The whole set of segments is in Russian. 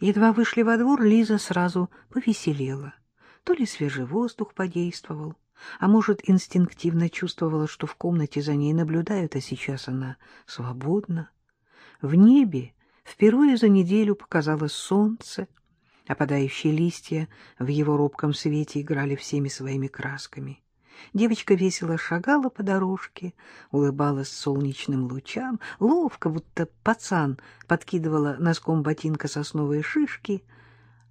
Едва вышли во двор, Лиза сразу повеселела. То ли свежий воздух подействовал, а может, инстинктивно чувствовала, что в комнате за ней наблюдают, а сейчас она свободна. В небе впервые за неделю показалось солнце, опадающие листья в его робком свете играли всеми своими красками. Девочка весело шагала по дорожке, улыбалась солнечным лучам, ловко, будто пацан, подкидывала носком ботинка сосновые шишки,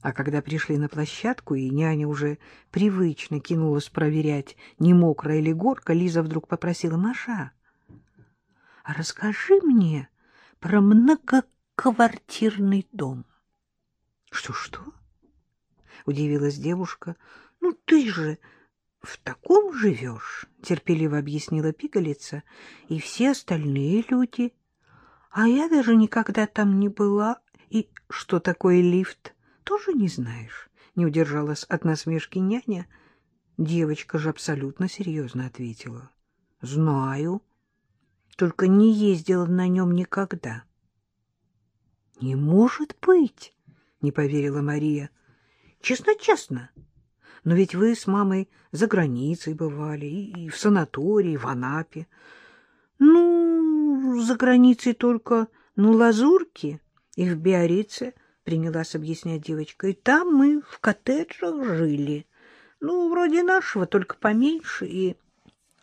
а когда пришли на площадку, и няня уже привычно кинулась проверять, не мокрая ли горка, Лиза вдруг попросила Маша, «А расскажи мне про многоквартирный дом». «Что-что?» — удивилась девушка. «Ну, ты же...» — В таком живешь, — терпеливо объяснила пигалица, — и все остальные люди. А я даже никогда там не была. И что такое лифт, тоже не знаешь, — не удержалась от насмешки няня. Девочка же абсолютно серьезно ответила. — Знаю, только не ездила на нем никогда. — Не может быть, — не поверила Мария. — Честно-честно. — но ведь вы с мамой за границей бывали, и в санатории, и в Анапе. Ну, за границей только, ну, Лазурки и в Биорице, принялась объяснять девочка. И там мы в коттеджах жили. Ну, вроде нашего, только поменьше. И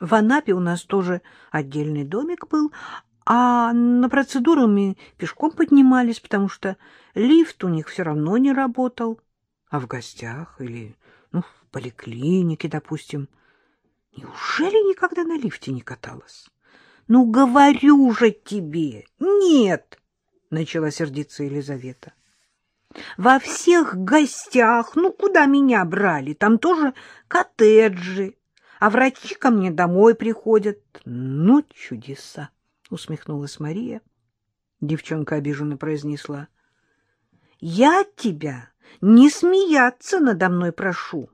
в Анапе у нас тоже отдельный домик был, а на процедуру мы пешком поднимались, потому что лифт у них все равно не работал. А в гостях или ну, в поликлинике, допустим. Неужели никогда на лифте не каталась? Ну, говорю же тебе, нет, начала сердиться Елизавета. Во всех гостях, ну, куда меня брали, там тоже коттеджи, а врачи ко мне домой приходят. Ну, чудеса, усмехнулась Мария. Девчонка обиженно произнесла. Я тебя не смеяться надо мной прошу,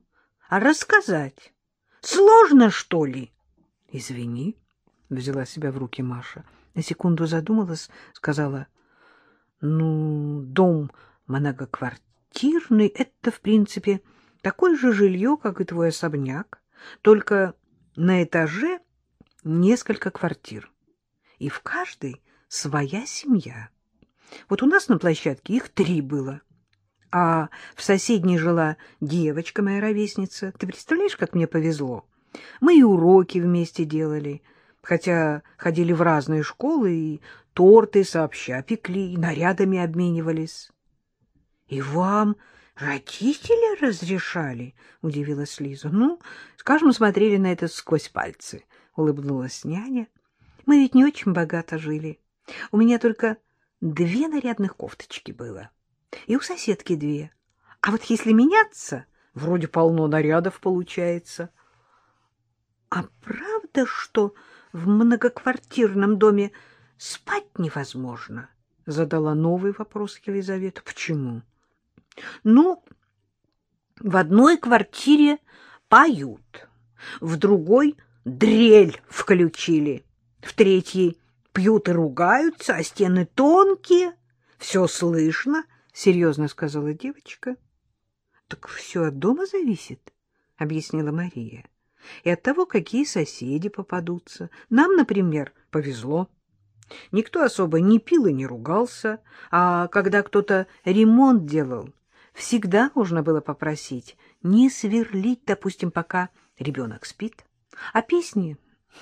а рассказать. Сложно, что ли? — Извини, — взяла себя в руки Маша. На секунду задумалась, сказала, — ну, дом многоквартирный — это, в принципе, такое же жилье, как и твой особняк, только на этаже несколько квартир, и в каждой своя семья. Вот у нас на площадке их три было — а в соседней жила девочка моя ровесница. Ты представляешь, как мне повезло? Мы и уроки вместе делали, хотя ходили в разные школы, и торты сообща пекли, и нарядами обменивались. — И вам родители разрешали? — удивилась Лиза. — Ну, скажем, смотрели на это сквозь пальцы, — улыбнулась няня. — Мы ведь не очень богато жили. У меня только две нарядных кофточки было. — и у соседки две. А вот если меняться, вроде полно нарядов получается. А правда, что в многоквартирном доме спать невозможно? Задала новый вопрос Елизавета. Почему? Ну, в одной квартире поют, в другой дрель включили, в третьей пьют и ругаются, а стены тонкие, все слышно, — серьезно сказала девочка. — Так все от дома зависит, — объяснила Мария. — И от того, какие соседи попадутся. Нам, например, повезло. Никто особо не пил и не ругался, а когда кто-то ремонт делал, всегда можно было попросить не сверлить, допустим, пока ребенок спит. А песни,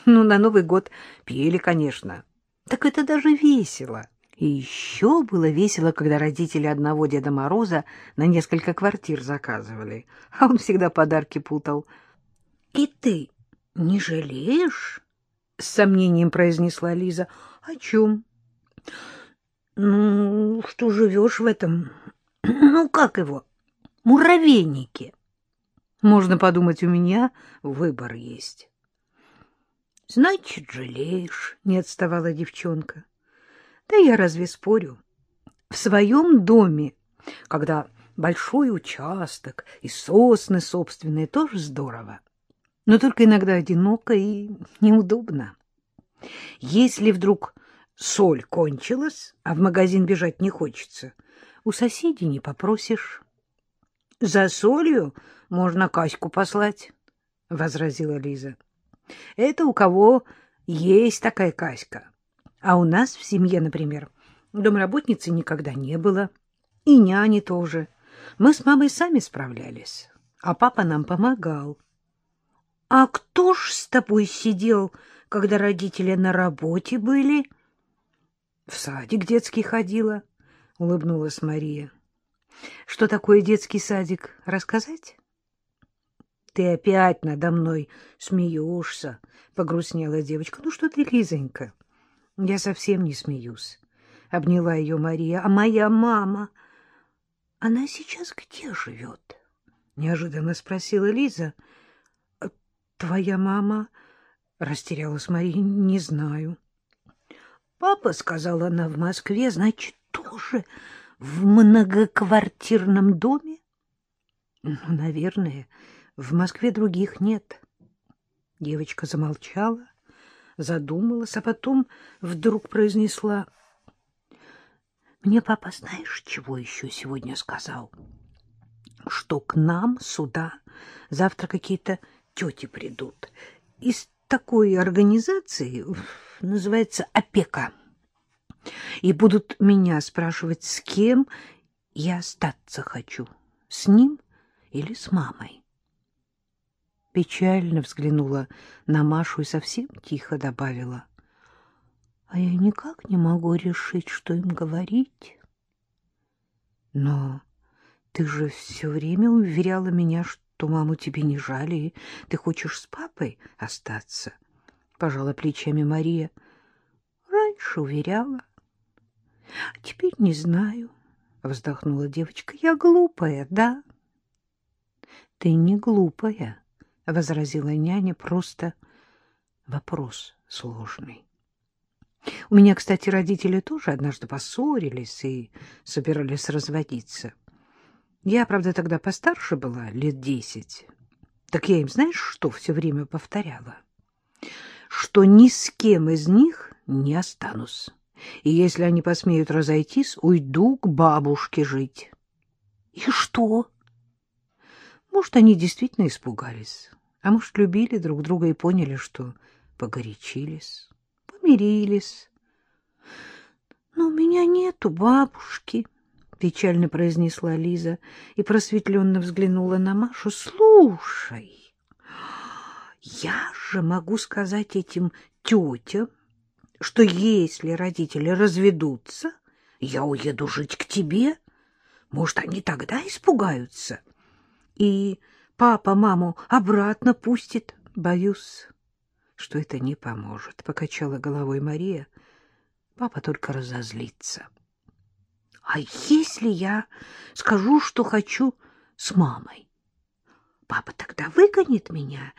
ну, на Новый год пели, конечно. Так это даже весело. И еще было весело, когда родители одного Деда Мороза на несколько квартир заказывали, а он всегда подарки путал. — И ты не жалеешь? — с сомнением произнесла Лиза. — О чем? — Ну, что живешь в этом... Ну, как его? Муравейнике. Можно подумать, у меня выбор есть. — Значит, жалеешь, — не отставала девчонка. Да я разве спорю? В своем доме, когда большой участок и сосны собственные, тоже здорово. Но только иногда одиноко и неудобно. Если вдруг соль кончилась, а в магазин бежать не хочется, у соседей не попросишь. — За солью можно Каську послать, — возразила Лиза. — Это у кого есть такая Каська. А у нас в семье, например, домработницы никогда не было. И няни тоже. Мы с мамой сами справлялись, а папа нам помогал. — А кто ж с тобой сидел, когда родители на работе были? — В садик детский ходила, — улыбнулась Мария. — Что такое детский садик, рассказать? — Ты опять надо мной смеешься, — погрустнела девочка. — Ну что ты, Лизонька? — Я совсем не смеюсь, — обняла ее Мария. — А моя мама... Она сейчас где живет? — неожиданно спросила Лиза. — Твоя мама... — растерялась Мария. — Не знаю. — Папа, — сказала она, — в Москве, значит, тоже в многоквартирном доме? — Ну, наверное, в Москве других нет. Девочка замолчала, задумалась, а потом вдруг произнесла... Мне папа, знаешь, чего еще сегодня сказал? Что к нам сюда завтра какие-то тети придут. Из такой организации называется «Опека». И будут меня спрашивать, с кем я остаться хочу, с ним или с мамой. Печально взглянула на Машу и совсем тихо добавила. А я никак не могу решить, что им говорить. Но ты же все время уверяла меня, что маму тебе не жаль, и ты хочешь с папой остаться. Пожала плечами Мария. Раньше уверяла. А теперь не знаю, вздохнула девочка. Я глупая, да? Ты не глупая, возразила няня, просто вопрос сложный. У меня, кстати, родители тоже однажды поссорились и собирались разводиться. Я, правда, тогда постарше была, лет десять. Так я им, знаешь, что все время повторяла? Что ни с кем из них не останусь. И если они посмеют разойтись, уйду к бабушке жить. И что? Может, они действительно испугались, а может, любили друг друга и поняли, что погорячились помирились. — Но у меня нету бабушки, — печально произнесла Лиза и просветленно взглянула на Машу. — Слушай, я же могу сказать этим тетям, что если родители разведутся, я уеду жить к тебе. Может, они тогда испугаются. И папа маму обратно пустит. Боюсь, что это не поможет, — покачала головой Мария. Папа только разозлится. — А если я скажу, что хочу с мамой? Папа тогда выгонит меня,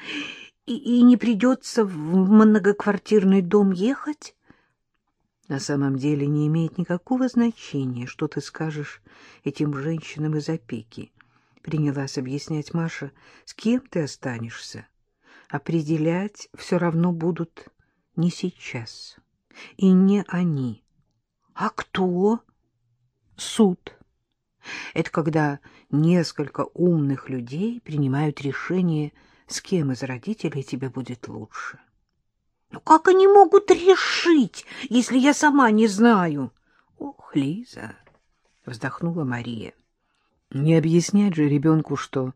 и, и не придется в многоквартирный дом ехать? На самом деле не имеет никакого значения, что ты скажешь этим женщинам из опеки. Принялась объяснять Маша, с кем ты останешься определять все равно будут не сейчас. И не они. А кто? Суд. Это когда несколько умных людей принимают решение, с кем из родителей тебе будет лучше. Ну как они могут решить, если я сама не знаю? Ох, Лиза, вздохнула Мария. Не объяснять же ребенку, что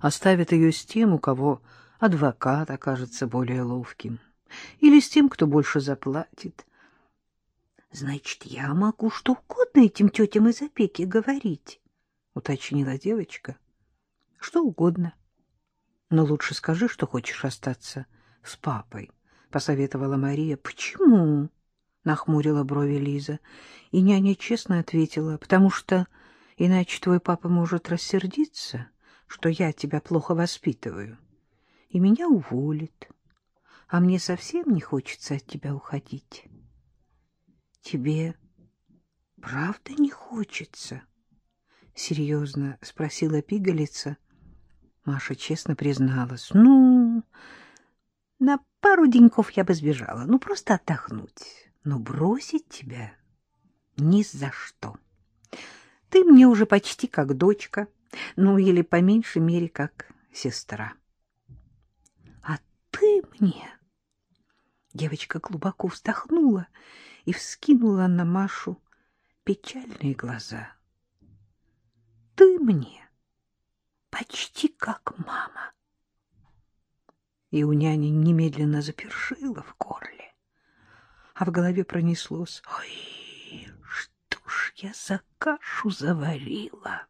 оставит ее с тем, у кого адвокат окажется более ловким, или с тем, кто больше заплатит. — Значит, я могу что угодно этим тетям из опеки говорить, — уточнила девочка. — Что угодно. Но лучше скажи, что хочешь остаться с папой, — посоветовала Мария. — Почему? — нахмурила брови Лиза. И няня честно ответила, — потому что иначе твой папа может рассердиться, что я тебя плохо воспитываю. — и меня уволит. А мне совсем не хочется от тебя уходить. Тебе правда не хочется? Серьезно спросила пигалица. Маша честно призналась. Ну, на пару деньков я бы сбежала. Ну, просто отдохнуть. Но бросить тебя ни за что. Ты мне уже почти как дочка, ну или по меньшей мере как сестра. А ты мне... Девочка глубоко вздохнула и вскинула на Машу печальные глаза. Ты мне почти как мама. И у няни немедленно запершило в горле, а в голове пронеслось. Ой, что ж я за кашу заварила?